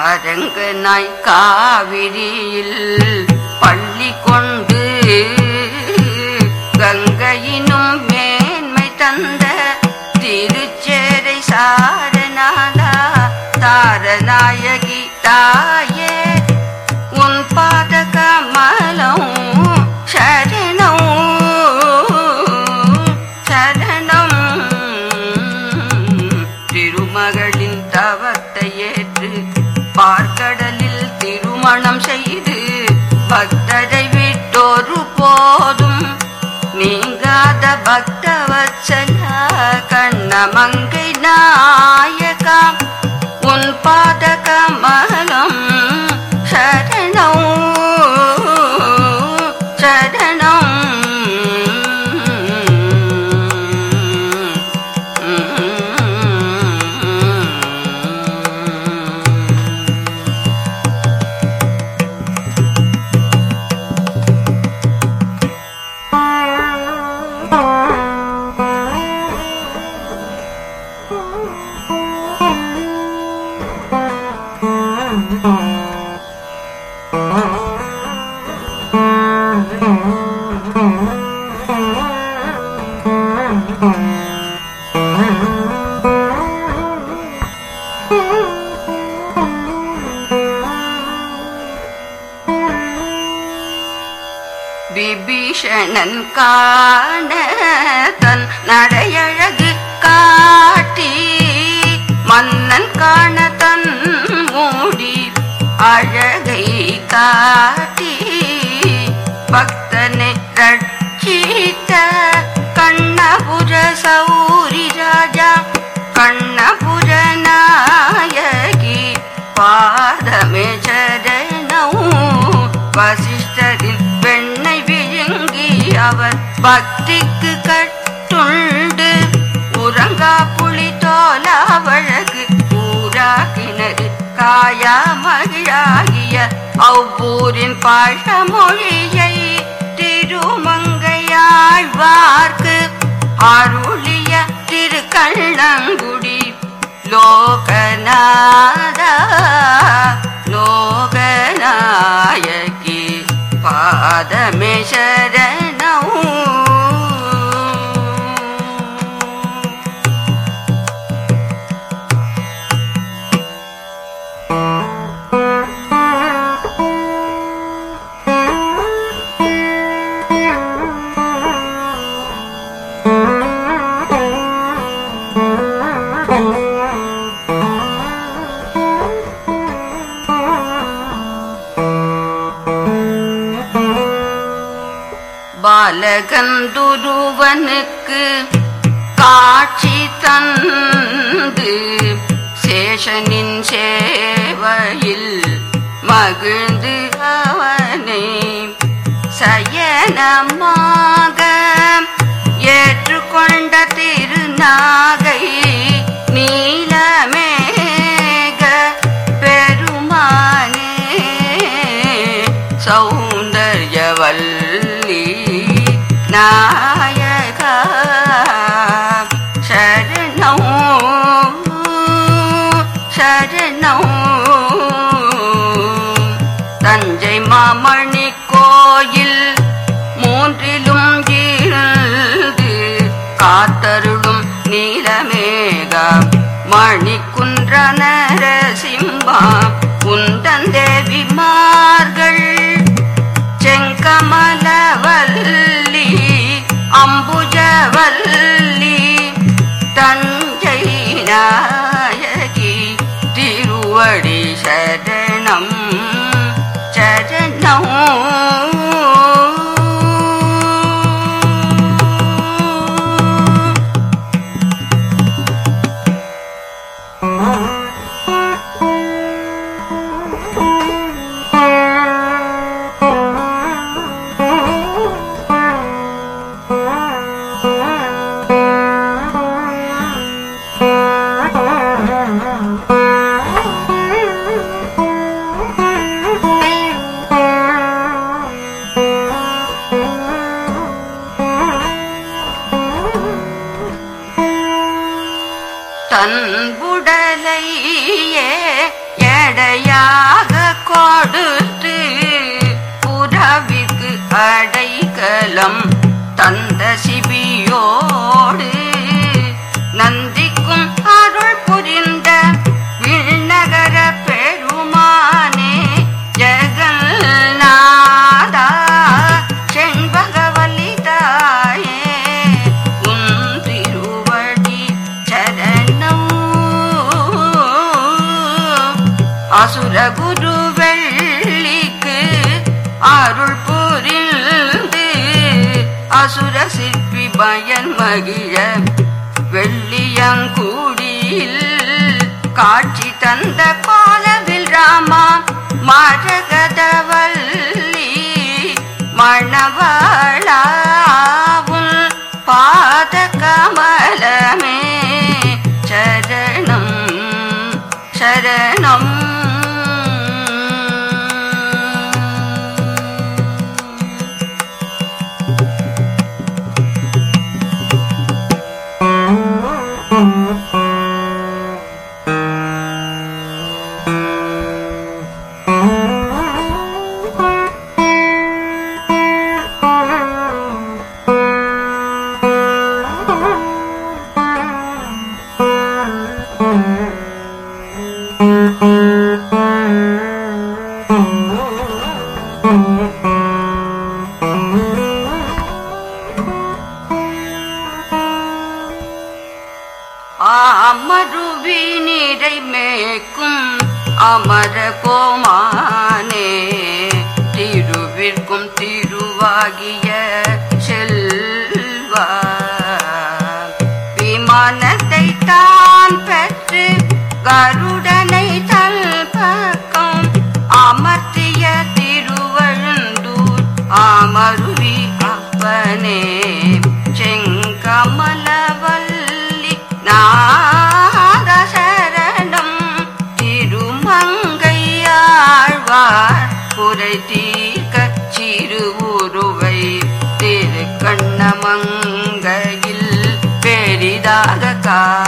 அரங்கு நாய் காவிரியில் பள்ளி கொண்டு கங்கையினும் திருமகளின் தவத்தை ஏற்று பார்க்கடலில் திருமணம் செய்து பக்தரை விட்டொரு போதும். நீங்காத பக்தவச்சல கண்ணமங்கை நாயகா விபீஷணன் காண தன் நடையழகு காட்டி மன்னன் காண தன் மூடி அழகை காட்டி பக்தனை ரட்சித்த கண்ணபுர சௌரி ராஜா கண்ணபுர நாயகி பாதமே சரணம் வசிஷ்டரின் பக்திக்கு கட்டுண்டு. உறங்கா புலி தோலா வழக்கு ஊரா கிணறு காயா மகிழாகிய அவ்வூரின் பழமொழியை திருமங்கையாழ்வார்க்கு அருளிய திருக்கண்ணங்குடி லோகநாதா. பாலகந்துருவனுக்கு காட்சி தந்து சேஷனின் சேவையில் மகிழ்ந்து அவனை சயனமாக ஏற்றுக்கொண்ட திருநாகை நீலமேக பெருமானே சௌ நாயகா சரணம் சரணம் தஞ்சை மாமணி கோயில் மூன்றிலும் இருந்து காத்தருளும் நீலமேக மணிக்குன்ற நரசிம்பா குந்தன் தன்புடலையே எடையாக கொடுத்து புறவிற்கு அடைக்கலம் பயன் மகிழ வெள்ளியங்கூடியில் காட்சி தந்த பாலவில் ராமா மரகதவல்லி மணவாளா கேக்கும் அமர கோமானே. திருவிற்கும் திருவாகிய செல்வா. விமான பெரிதாக காட்டி